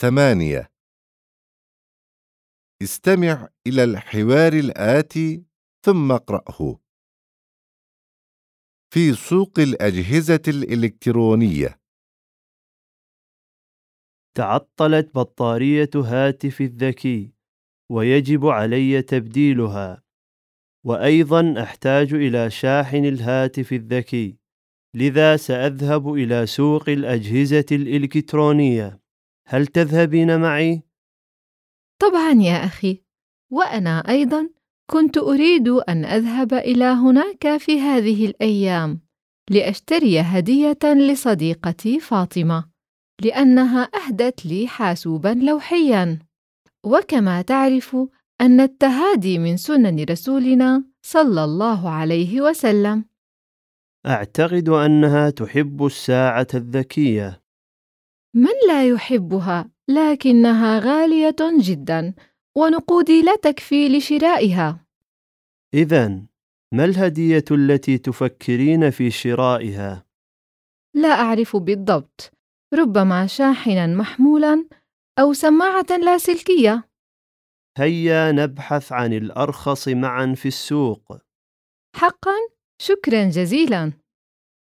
ثمانية. استمع إلى الحوار الآتي ثم اقرأه. في سوق الأجهزة الإلكترونية. تعطلت بطارية هاتفي الذكي ويجب علي تبديلها. وأيضا أحتاج إلى شاحن الهاتف الذكي لذا سأذهب إلى سوق الأجهزة الإلكترونية. هل تذهبين معي؟ طبعا يا أخي. وأنا أيضا كنت أريد أن أذهب إلى هناك في هذه الأيام لأشتري هدية لصديقتي فاطمة لأنها أهدت لي حاسوبا لوحيا. وكما تعرف أن التهادي من سنن رسولنا صلى الله عليه وسلم. أعتقد أنها تحب الساعة الذكية. من لا يحبها؟ لكنها غالية جدا ونقودي لا تكفي لشرائها. إذا ما الهدية التي تفكرين في شرائها؟ لا أعرف بالضبط. ربما شاحنا محمولا أو سماعة لاسلكية هيا نبحث عن الأرخص معا في السوق. حقا؟ شكرا جزيلا.